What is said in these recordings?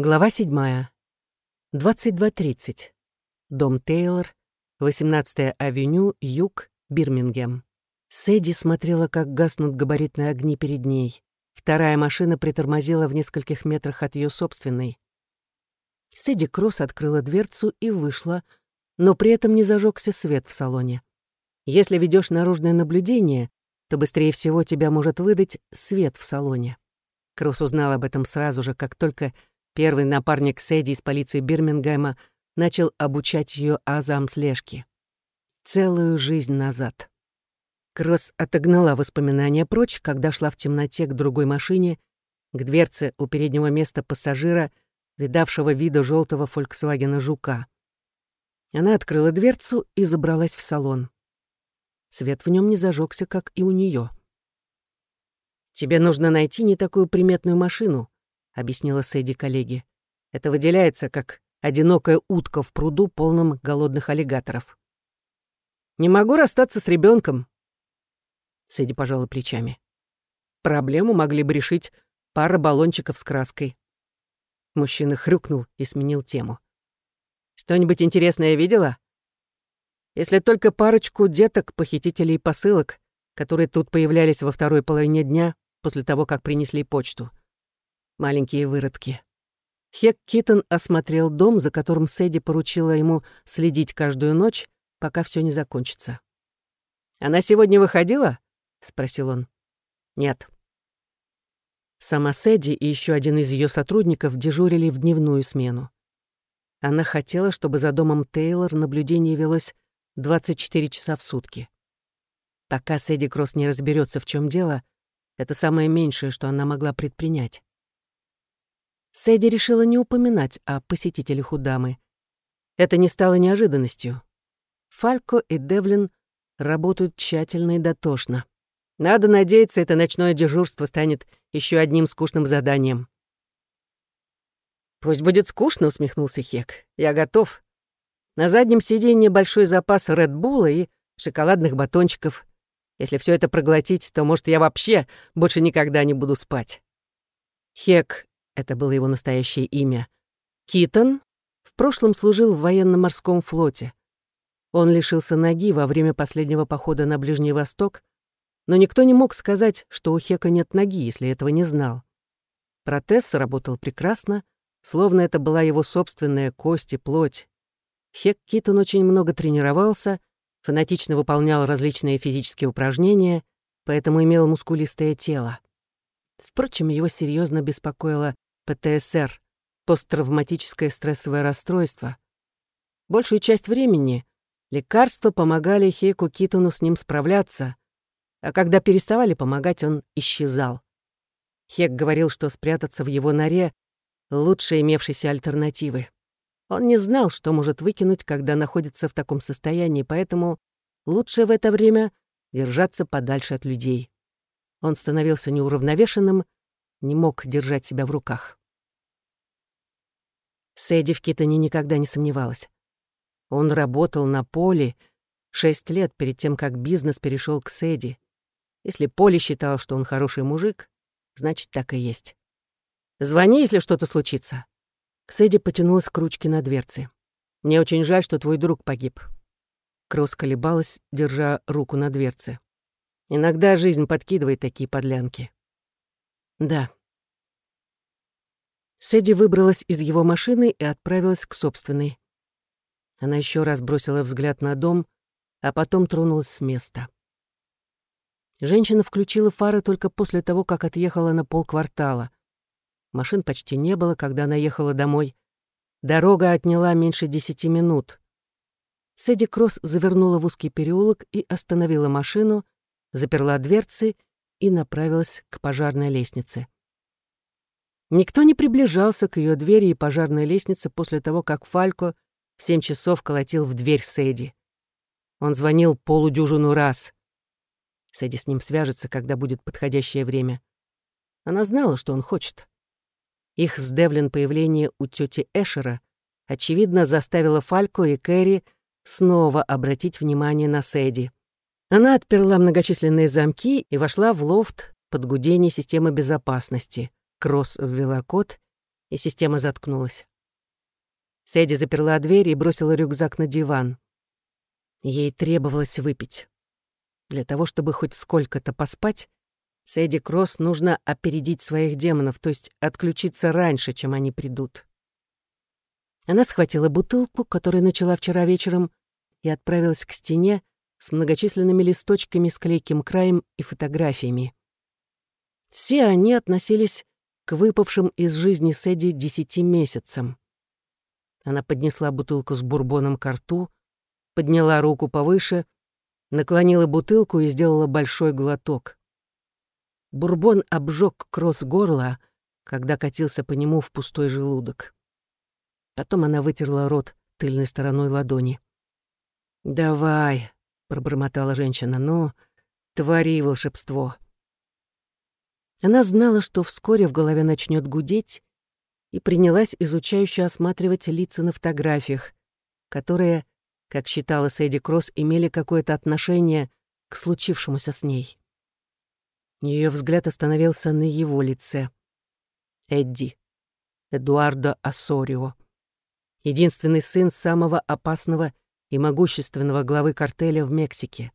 Глава 7. 22.30. Дом Тейлор, 18-я авеню, юг, Бирмингем. Сэдди смотрела, как гаснут габаритные огни перед ней. Вторая машина притормозила в нескольких метрах от ее собственной. Сэдди Кросс открыла дверцу и вышла, но при этом не зажегся свет в салоне. Если ведешь наружное наблюдение, то быстрее всего тебя может выдать свет в салоне. Кросс узнал об этом сразу же, как только Первый напарник Сэдди из полиции Бирмингема начал обучать ее азам слежки. Целую жизнь назад. Кросс отогнала воспоминания прочь, когда шла в темноте к другой машине, к дверце у переднего места пассажира, видавшего вида желтого Фольксвагена «Жука». Она открыла дверцу и забралась в салон. Свет в нем не зажегся, как и у нее. «Тебе нужно найти не такую приметную машину», объяснила Сэдди коллеге. Это выделяется как одинокая утка в пруду, полном голодных аллигаторов. «Не могу расстаться с ребенком. Сэдди пожала плечами. Проблему могли бы решить пара баллончиков с краской. Мужчина хрюкнул и сменил тему. «Что-нибудь интересное видела? Если только парочку деток-похитителей посылок, которые тут появлялись во второй половине дня после того, как принесли почту маленькие выродки. Хек Китон осмотрел дом, за которым Сэдди поручила ему следить каждую ночь, пока все не закончится. «Она сегодня выходила?» — спросил он. «Нет». Сама Сэдди и еще один из ее сотрудников дежурили в дневную смену. Она хотела, чтобы за домом Тейлор наблюдение велось 24 часа в сутки. Пока Сэдди Кросс не разберется, в чем дело, это самое меньшее, что она могла предпринять. Сэдди решила не упоминать о посетителях у дамы. Это не стало неожиданностью. Фалько и Девлин работают тщательно и дотошно. Надо надеяться, это ночное дежурство станет еще одним скучным заданием. «Пусть будет скучно», — усмехнулся Хек. «Я готов. На заднем сиденье большой запас Редбула и шоколадных батончиков. Если все это проглотить, то, может, я вообще больше никогда не буду спать». Хек это было его настоящее имя, Китон, в прошлом служил в военно-морском флоте. Он лишился ноги во время последнего похода на Ближний Восток, но никто не мог сказать, что у Хека нет ноги, если этого не знал. Протез работал прекрасно, словно это была его собственная кость и плоть. Хек Китон очень много тренировался, фанатично выполнял различные физические упражнения, поэтому имел мускулистое тело. Впрочем, его серьезно беспокоило ПТСР, посттравматическое стрессовое расстройство. Большую часть времени лекарства помогали Хейку Китону с ним справляться, а когда переставали помогать, он исчезал. Хек говорил, что спрятаться в его норе — лучше имевшейся альтернативы. Он не знал, что может выкинуть, когда находится в таком состоянии, поэтому лучше в это время держаться подальше от людей. Он становился неуравновешенным, не мог держать себя в руках. Сэдди в Китоне никогда не сомневалась. Он работал на поле шесть лет перед тем, как бизнес перешел к Сэдди. Если Поле считал, что он хороший мужик, значит, так и есть. «Звони, если что-то случится». Сэдди потянулась к ручке на дверце. «Мне очень жаль, что твой друг погиб». Кросс колебалась, держа руку на дверце. «Иногда жизнь подкидывает такие подлянки». «Да, Сэдди выбралась из его машины и отправилась к собственной. Она еще раз бросила взгляд на дом, а потом тронулась с места. Женщина включила фары только после того, как отъехала на полквартала. Машин почти не было, когда она ехала домой. Дорога отняла меньше десяти минут. Сэдди Кросс завернула в узкий переулок и остановила машину, заперла дверцы и направилась к пожарной лестнице. Никто не приближался к ее двери и пожарной лестнице после того, как Фалько в семь часов колотил в дверь Сэдди. Он звонил полудюжину раз. Сэдди с ним свяжется, когда будет подходящее время. Она знала, что он хочет. Их с Девлин появление у тети Эшера очевидно заставило Фалько и Кэрри снова обратить внимание на Сэдди. Она отперла многочисленные замки и вошла в лофт под гудение системы безопасности. Кросс ввела код, и система заткнулась. Сэдди заперла дверь и бросила рюкзак на диван. Ей требовалось выпить. Для того, чтобы хоть сколько-то поспать, Сэдди Кросс нужно опередить своих демонов, то есть отключиться раньше, чем они придут. Она схватила бутылку, которую начала вчера вечером, и отправилась к стене с многочисленными листочками с клейким краем и фотографиями. Все они относились к выпавшим из жизни Сэдди десяти месяцам. Она поднесла бутылку с бурбоном к рту, подняла руку повыше, наклонила бутылку и сделала большой глоток. Бурбон обжег кросс горла, когда катился по нему в пустой желудок. Потом она вытерла рот тыльной стороной ладони. «Давай», — пробормотала женщина, — «ну, твори волшебство». Она знала, что вскоре в голове начнет гудеть, и принялась изучающе осматривать лица на фотографиях, которые, как считала Сэдди Кросс, имели какое-то отношение к случившемуся с ней. Ее взгляд остановился на его лице. Эдди. Эдуардо Ассорио. Единственный сын самого опасного и могущественного главы картеля в Мексике.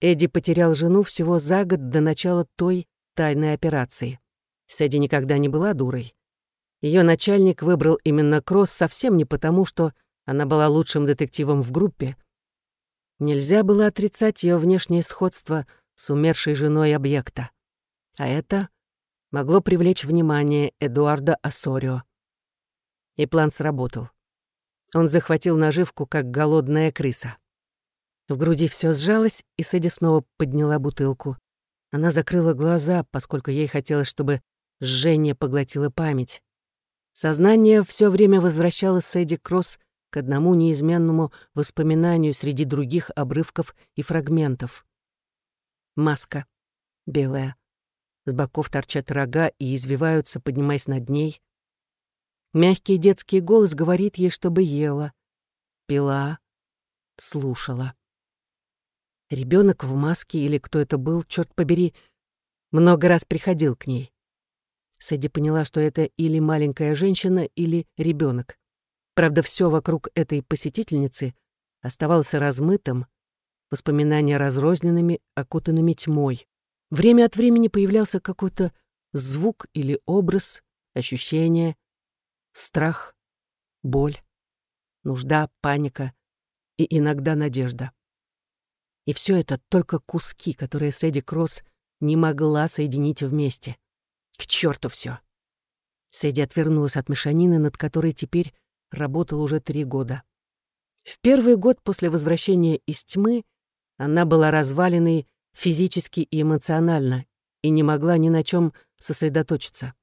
Эдди потерял жену всего за год до начала той тайной операции. Сэдди никогда не была дурой. Ее начальник выбрал именно Кросс совсем не потому, что она была лучшим детективом в группе. Нельзя было отрицать ее внешнее сходство с умершей женой объекта. А это могло привлечь внимание Эдуарда Ассорио. И план сработал. Он захватил наживку, как голодная крыса. В груди все сжалось, и Сэдди снова подняла бутылку. Она закрыла глаза, поскольку ей хотелось, чтобы жжение поглотило память. Сознание все время возвращало Сэдди Кросс к одному неизменному воспоминанию среди других обрывков и фрагментов. Маска. Белая. С боков торчат рога и извиваются, поднимаясь над ней. Мягкий детский голос говорит ей, чтобы ела, пила, слушала. Ребенок в маске или кто это был, черт побери, много раз приходил к ней. Сэдди поняла, что это или маленькая женщина, или ребенок. Правда, все вокруг этой посетительницы оставалось размытым, воспоминания разрозненными, окутанными тьмой. Время от времени появлялся какой-то звук или образ, ощущение, страх, боль, нужда, паника и иногда надежда. И все это только куски, которые Сэдди Кросс не могла соединить вместе. К черту все. Сэдди отвернулась от мешанины, над которой теперь работала уже три года. В первый год после возвращения из тьмы она была разваленной физически и эмоционально и не могла ни на чем сосредоточиться.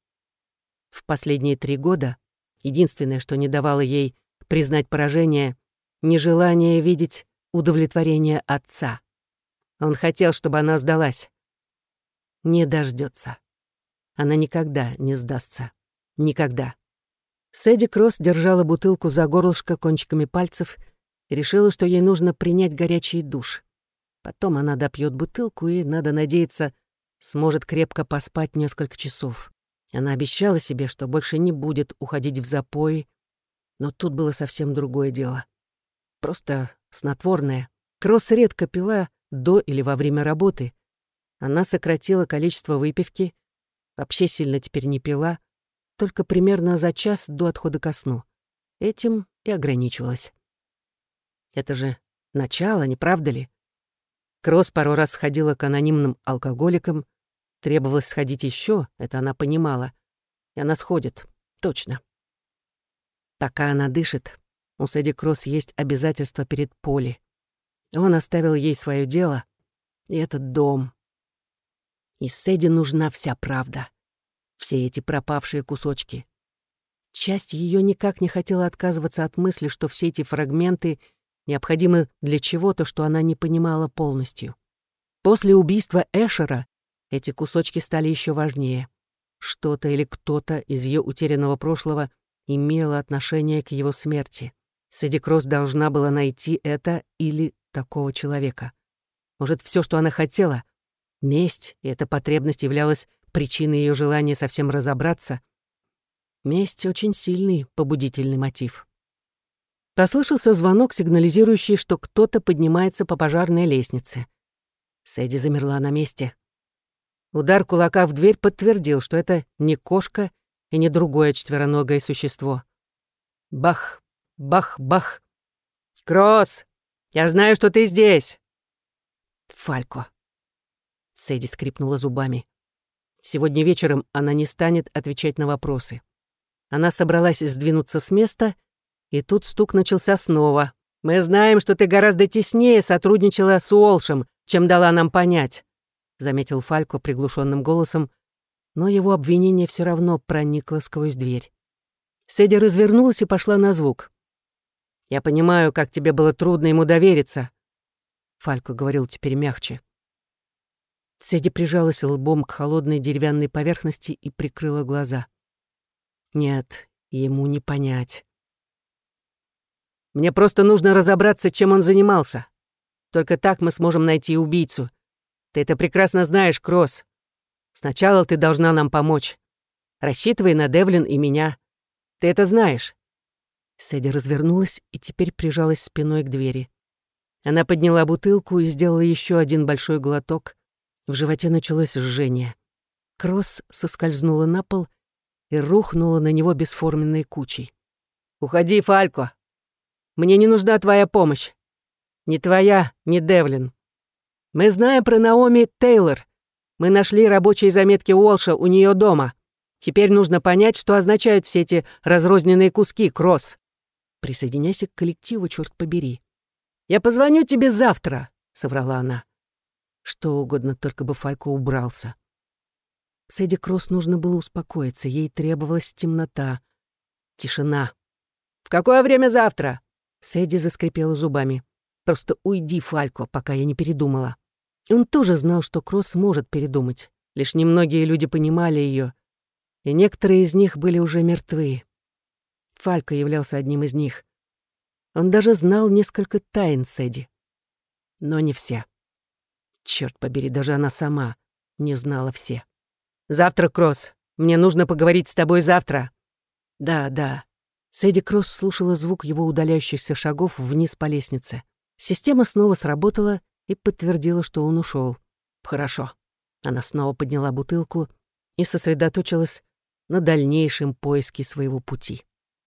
В последние три года единственное, что не давало ей признать поражение, нежелание видеть удовлетворение отца. Он хотел, чтобы она сдалась. Не дождется. Она никогда не сдастся. Никогда. Сэдди Кросс держала бутылку за горлышко кончиками пальцев и решила, что ей нужно принять горячий душ. Потом она допьет бутылку и, надо надеяться, сможет крепко поспать несколько часов. Она обещала себе, что больше не будет уходить в запой, но тут было совсем другое дело. Просто снотворное. Кросс редко пила до или во время работы. Она сократила количество выпивки, вообще сильно теперь не пила, только примерно за час до отхода ко сну. Этим и ограничивалась. Это же начало, не правда ли? Кросс пару раз сходила к анонимным алкоголикам, требовалось сходить еще, это она понимала. И она сходит, точно. Пока она дышит, у Сэдди Кросс есть обязательства перед Поли. Он оставил ей свое дело и этот дом. И Сэдди нужна вся правда. Все эти пропавшие кусочки. Часть ее никак не хотела отказываться от мысли, что все эти фрагменты необходимы для чего-то, что она не понимала полностью. После убийства Эшера эти кусочки стали еще важнее. Что-то или кто-то из ее утерянного прошлого имело отношение к его смерти. Сэдди Кросс должна была найти это или такого человека. Может, все, что она хотела, месть, и эта потребность являлась причиной ее желания совсем разобраться. Месть — очень сильный побудительный мотив. Послышался звонок, сигнализирующий, что кто-то поднимается по пожарной лестнице. Сэдди замерла на месте. Удар кулака в дверь подтвердил, что это не кошка и не другое четвероногое существо. Бах, бах, бах. «Кросс, я знаю, что ты здесь!» «Фалько!» Сэдди скрипнула зубами. Сегодня вечером она не станет отвечать на вопросы. Она собралась сдвинуться с места, и тут стук начался снова. «Мы знаем, что ты гораздо теснее сотрудничала с Уолшем, чем дала нам понять», заметил Фалько приглушенным голосом, но его обвинение все равно проникло сквозь дверь. Сэдди развернулась и пошла на звук. «Я понимаю, как тебе было трудно ему довериться», Фалько говорил теперь мягче. Сэдди прижалась лбом к холодной деревянной поверхности и прикрыла глаза. Нет, ему не понять. Мне просто нужно разобраться, чем он занимался. Только так мы сможем найти убийцу. Ты это прекрасно знаешь, Кросс. Сначала ты должна нам помочь. Рассчитывай на Девлин и меня. Ты это знаешь». Сэдди развернулась и теперь прижалась спиной к двери. Она подняла бутылку и сделала еще один большой глоток. В животе началось жжение. Кросс соскользнула на пол и рухнула на него бесформенной кучей. «Уходи, Фалько! Мне не нужна твоя помощь. Ни твоя, ни Девлин. Мы знаем про Наоми Тейлор. Мы нашли рабочие заметки Уолша у нее дома. Теперь нужно понять, что означают все эти разрозненные куски, Кросс. Присоединяйся к коллективу, черт побери. «Я позвоню тебе завтра», — соврала она. Что угодно, только бы Фалько убрался. Сэдди Кросс нужно было успокоиться, ей требовалась темнота, тишина. «В какое время завтра?» Сэдди заскрипела зубами. «Просто уйди, Фалько, пока я не передумала». Он тоже знал, что Кросс может передумать. Лишь немногие люди понимали ее, и некоторые из них были уже мертвы. Фалько являлся одним из них. Он даже знал несколько тайн Сэдди. Но не все. Черт побери, даже она сама не знала все. «Завтра, Кросс. Мне нужно поговорить с тобой завтра». «Да, да». Сэдди Кросс слушала звук его удаляющихся шагов вниз по лестнице. Система снова сработала и подтвердила, что он ушел. «Хорошо». Она снова подняла бутылку и сосредоточилась на дальнейшем поиске своего пути.